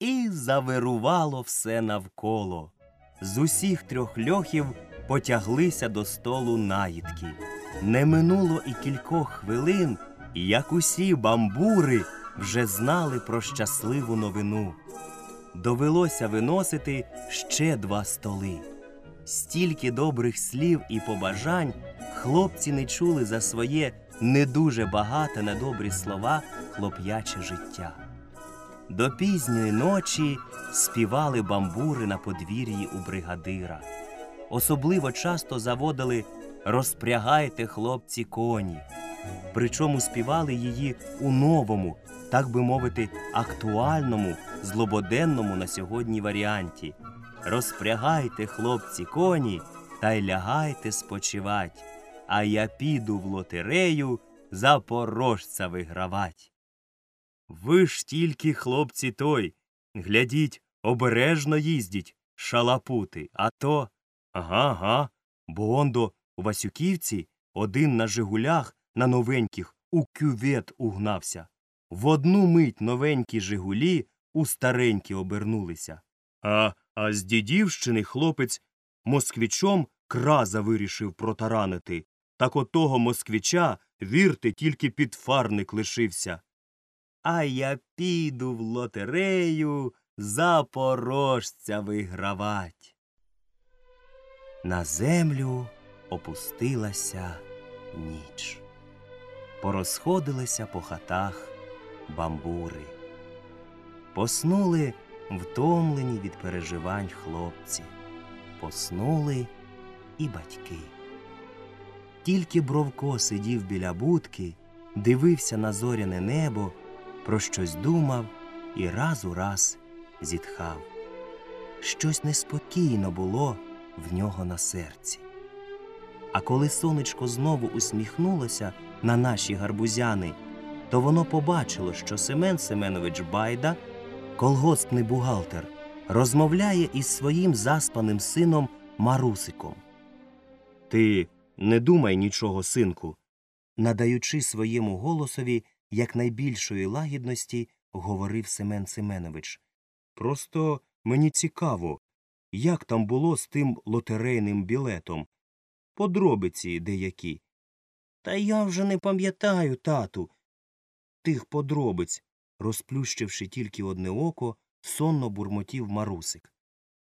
і завирувало все навколо. З усіх трьох льохів потяглися до столу наїдки. Не минуло і кількох хвилин, як усі бамбури вже знали про щасливу новину. Довелося виносити ще два столи. Стільки добрих слів і побажань хлопці не чули за своє не дуже багате на добрі слова хлоп'яче життя. До пізньої ночі співали бамбури на подвір'ї у бригадира. Особливо часто заводили Розпрягайте, хлопці, коні. Причому співали її у новому, так би мовити, актуальному, злободенному на сьогодні варіанті. Розпрягайте, хлопці, коні, та й лягайте спочивать, а я піду в лотерею запорожця вигравать. Ви ж тільки, хлопці, той, глядіть, обережно їздіть, шалапути, а то. Ага, ага, бо у Васюківці один на Жигулях на новеньких у кювет угнався. В одну мить новенькі Жигулі у старенькі обернулися. А, а з дідівщини хлопець москвічом краза вирішив протаранити. Так отого москвича, вірте, тільки підфарник лишився. А я піду в лотерею запорожця вигравать. На землю опустилася ніч. Порозходилися по хатах бамбури. Поснули втомлені від переживань хлопці. Поснули і батьки. Тільки Бровко сидів біля будки, дивився на зоряне небо, про щось думав і раз у раз зітхав. Щось неспокійно було в нього на серці. А коли сонечко знову усміхнулося на наші гарбузяни, то воно побачило, що Семен Семенович Байда, колгоспний бухгалтер, розмовляє із своїм заспаним сином Марусиком. Ти не думай нічого, синку, надаючи своєму голосові якнайбільшої лагідності, говорив Семен Семенович. Просто мені цікаво, як там було з тим лотерейним білетом. Подробиці деякі. Та я вже не пам'ятаю, тату. Тих подробиць, розплющивши тільки одне око, сонно бурмотів Марусик.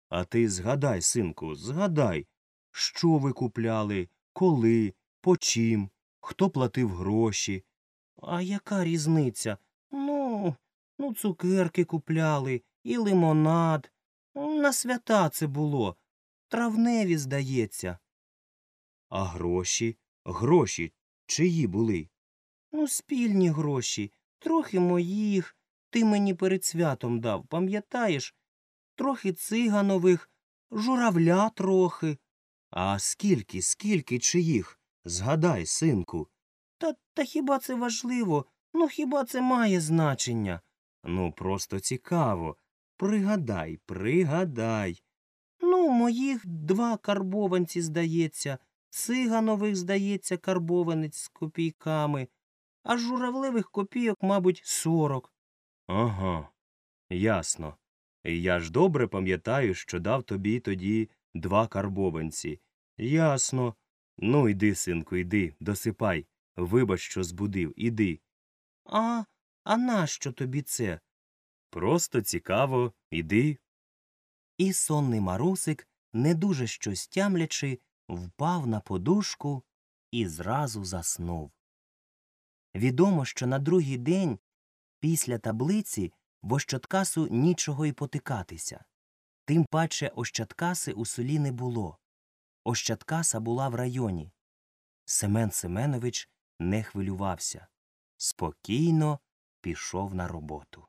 А ти згадай, синку, згадай, що ви купляли, коли, по чим, хто платив гроші. А яка різниця? Ну, ну, цукерки купляли, і лимонад. На свята це було. Травневі, здається. А гроші? Гроші чиї були? Ну, спільні гроші. Трохи моїх. Ти мені перед святом дав, пам'ятаєш? Трохи циганових, журавля трохи. А скільки, скільки чиїх? Згадай, синку. Та та хіба це важливо? Ну хіба це має значення? Ну, просто цікаво. Пригадай, пригадай. Ну, моїх два карбованці, здається, циганових, здається, карбованець з копійками, а журавлевих копійок, мабуть, сорок. Ага, ясно. Я ж добре пам'ятаю, що дав тобі тоді два карбованці. Ясно. Ну, йди, синку, йди, досипай. Вибач, що збудив, іди. А, а нащо тобі це? Просто цікаво, іди. І сонний марусик, не дуже щось тямлячи, впав на подушку і зразу заснув. Відомо, що на другий день після таблиці в Ощадкасу нічого й потикатися. Тим паче Ощадкаси у селі не було. Ощадкаса була в районі. Семен Семенович не хвилювався. Спокійно пішов на роботу.